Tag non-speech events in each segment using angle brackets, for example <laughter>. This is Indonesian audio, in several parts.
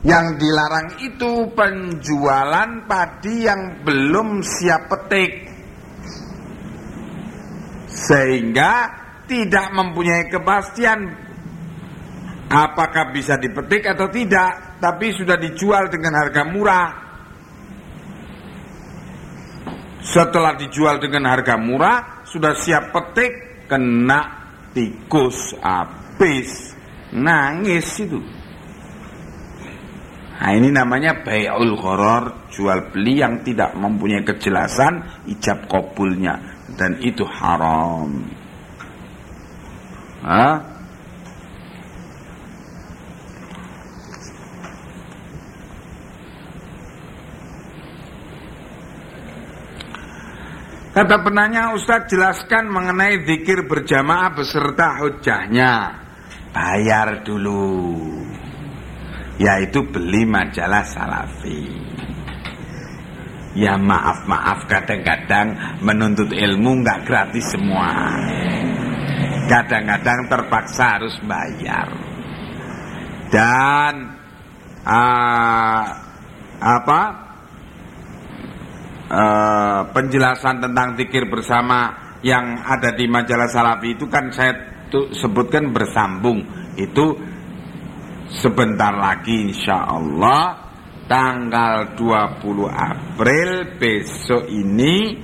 Yang dilarang itu penjualan padi yang belum siap petik. Sehingga tidak mempunyai kepastian apakah bisa dipetik atau tidak, tapi sudah dijual dengan harga murah. Setelah dijual dengan harga murah, sudah siap petik, kena tikus habis. Nangis itu. Nah ini namanya bayul gharar, jual beli yang tidak mempunyai kejelasan ijab kabulnya dan itu haram. Hah? Kata penanya Ustadz jelaskan mengenai zikir berjamaah beserta hujahnya Bayar dulu Yaitu beli majalah salafi. Ya maaf-maaf kadang-kadang menuntut ilmu nggak gratis semua Kadang-kadang terpaksa harus bayar. Dan uh, Apa? Uh, penjelasan tentang zikir bersama yang ada di majalah Salafi itu kan saya sebutkan bersambung. Itu sebentar lagi insya Allah tanggal 20 April besok ini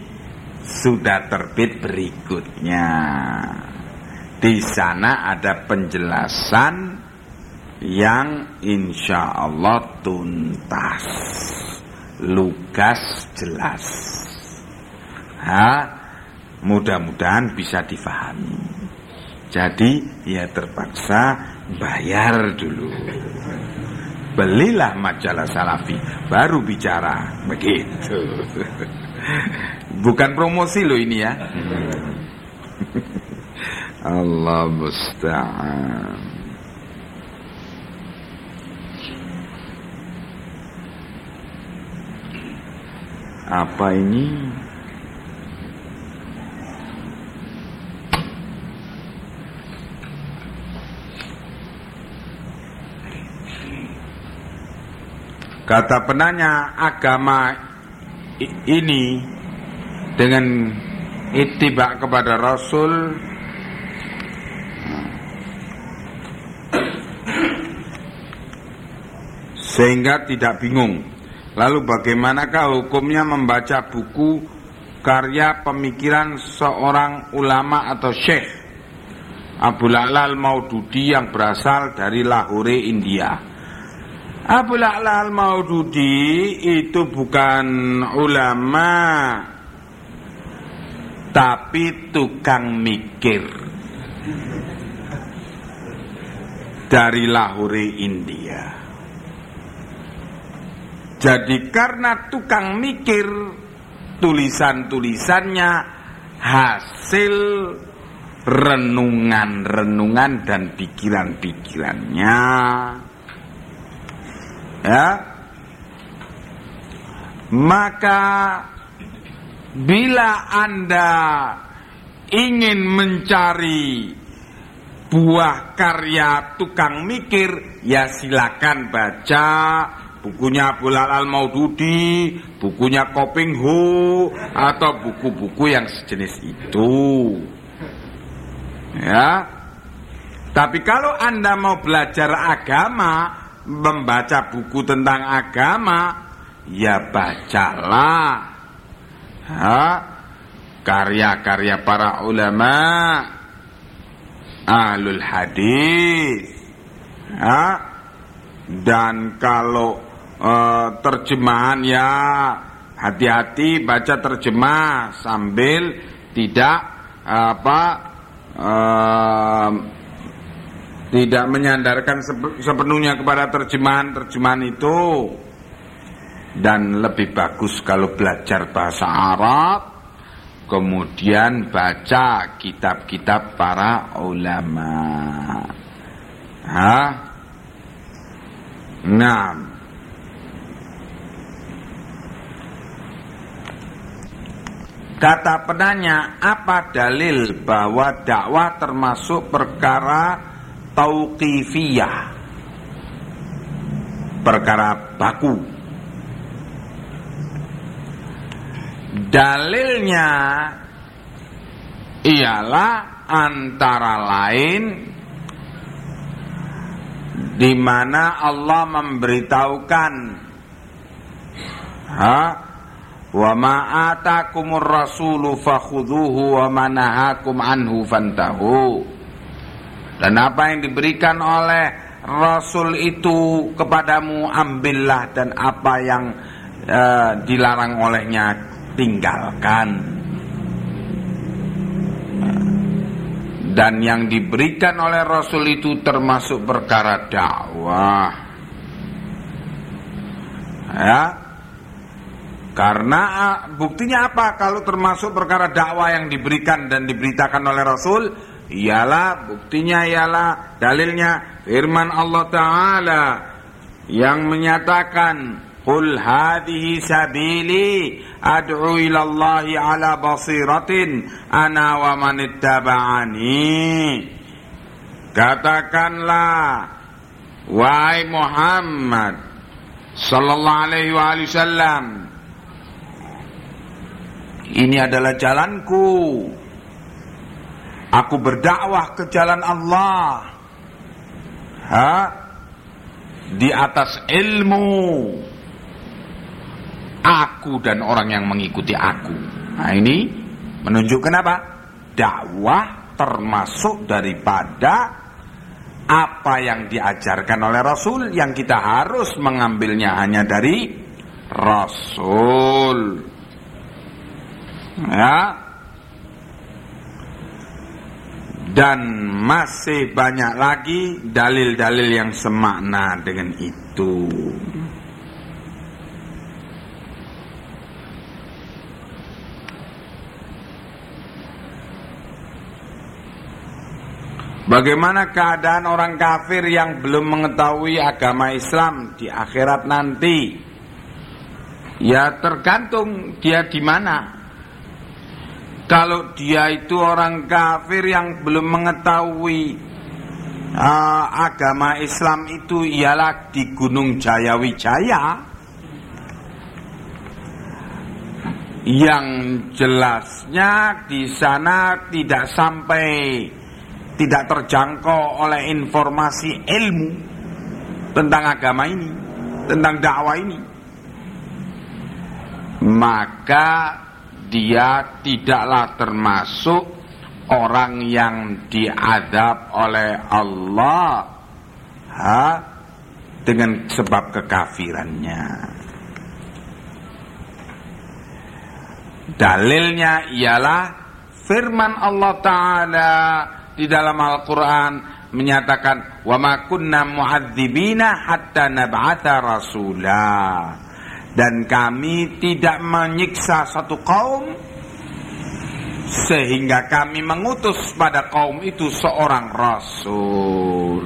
sudah terbit berikutnya di sana ada penjelasan yang insya Allah tuntas lugas jelas. Ha, mudah-mudahan bisa difahami. Jadi ya terpaksa bayar dulu. Belilah majalah Salafi, baru bicara begitu. <laughs> Bukan promosi loh ini ya. <laughs> Allah musta'an. Apa ini? Kata penanya agama ini dengan itibak kepada Rasul sehingga tidak bingung Lalu bagaimanakah hukumnya membaca buku karya pemikiran seorang ulama atau syekh Abu La'lal Maududi yang berasal dari Lahore, India. Abu La'lal Maududi itu bukan ulama tapi tukang mikir dari Lahore, India. Jadi karena tukang mikir tulisan-tulisannya hasil renungan-renungan dan pikiran-pikirannya. Ya. Maka bila Anda ingin mencari buah karya tukang mikir, ya silakan baca bukunya Abdul Al Maududi, bukunya Koping Ho, atau buku-buku yang sejenis itu. Ya. Tapi kalau Anda mau belajar agama, membaca buku tentang agama, ya bacalah. karya-karya para ulama ahlul hadis. Ya. Dan kalau uh, terjemahan ya hati-hati baca terjemah sambil tidak apa uh, tidak menyandarkan sepenuhnya kepada terjemahan-terjemahan itu dan lebih bagus kalau belajar bahasa Arab kemudian baca kitab-kitab para ulama. Hah? Nah, Kata penanya, apa dalil bahwa dakwah termasuk perkara tauqifiyah? perkara baku. Dalilnya ialah antara lain di mana Allah memberitahukan ha wa ma atakumur rasulu fakhudhuhu wa ma nahakum anhu fantahu dan apa yang diberikan oleh Rasul itu kepadamu ambillah. Dan apa yang uh, dilarang olehnya tinggalkan. Dan yang diberikan oleh Rasul itu termasuk perkara dakwah. Ya. Karena uh, buktinya apa? Kalau termasuk perkara dakwah yang diberikan dan diberitakan oleh Rasul ialah buktinya ialah dalilnya firman Allah taala yang menyatakan Qul hadhihi sabili ad'u ila Allah ala basiratin ana wa man ittaba'ani. Katakanlah wahai Muhammad sallallahu alaihi wasallam ini adalah jalanku Aku berdakwah ke jalan Allah. Ha? Di atas ilmu. Aku dan orang yang mengikuti aku. Nah ini menunjukkan apa? Dakwah termasuk daripada apa yang diajarkan oleh Rasul yang kita harus mengambilnya hanya dari Rasul. Ya, dan masih banyak lagi dalil-dalil yang semakna dengan itu. Bagaimana keadaan orang kafir yang belum mengetahui agama Islam di akhirat nanti? Ya tergantung dia di mana. Kalau dia itu orang kafir yang belum mengetahui uh, agama Islam itu ialah di Gunung Jayawijaya yang jelasnya di sana tidak sampai tidak terjangkau oleh informasi ilmu tentang agama ini, tentang dakwah ini. Maka dia tidaklah termasuk orang yang diadab oleh Allah. Ha, dengan sebab kekafirannya. Dalilnya ialah firman Allah Ta'ala di dalam Al-Quran menyatakan wa ma kunna mu'adzibina hatta nab'atha rasulah dan kami tidak menyiksa satu kaum sehingga kami mengutus pada kaum itu seorang rasul.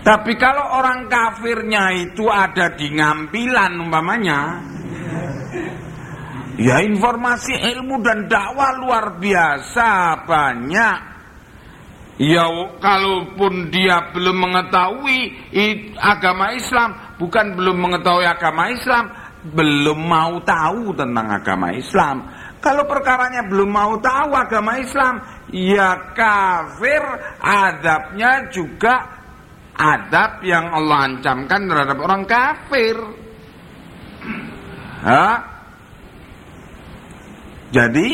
Tapi kalau orang kafirnya itu ada di ngampilan umpamanya, ya informasi ilmu dan dakwah luar biasa banyak. Ya kalaupun dia belum mengetahui agama Islam, bukan belum mengetahui agama Islam, belum mau tahu tentang agama Islam. Kalau perkaranya belum mau tahu agama Islam, ya kafir adabnya juga adab yang Allah ancamkan terhadap orang kafir. Ha? Jadi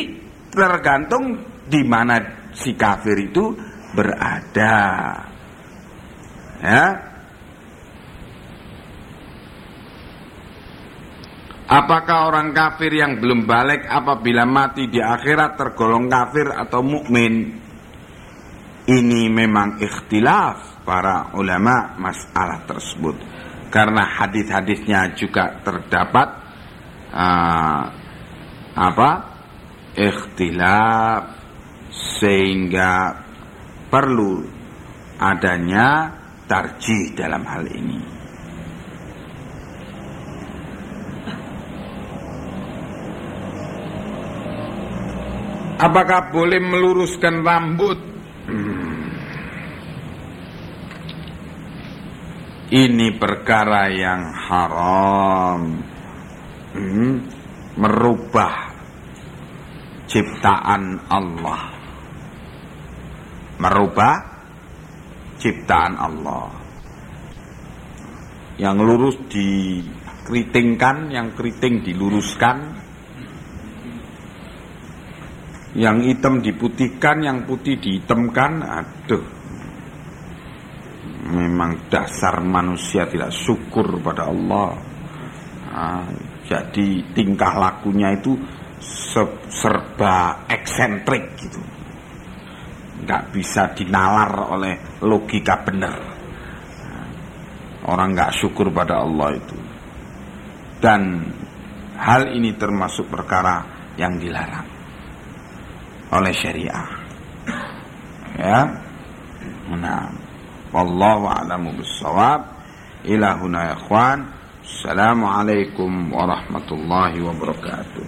tergantung di mana si kafir itu berada. Ya. Apakah orang kafir yang belum balik apabila mati di akhirat tergolong kafir atau mukmin? Ini memang ikhtilaf para ulama masalah tersebut. Karena hadis-hadisnya juga terdapat uh, apa? Ikhtilaf sehingga perlu adanya tarjih dalam hal ini. Apakah boleh meluruskan rambut? Ini perkara yang haram. Hmm, merubah ciptaan Allah. Merubah ciptaan Allah. Yang lurus dikeritingkan yang keriting diluruskan yang hitam diputihkan yang putih dihitamkan. Aduh. Memang dasar manusia tidak syukur pada Allah. Nah, jadi tingkah lakunya itu serba eksentrik gitu. Nggak bisa dinalar oleh logika benar. Orang nggak syukur pada Allah itu. Dan hal ini termasuk perkara yang dilarang oleh syariah ya nah wallahu a'lamu bissawab ilahuna ya ikhwan assalamualaikum warahmatullahi wabarakatuh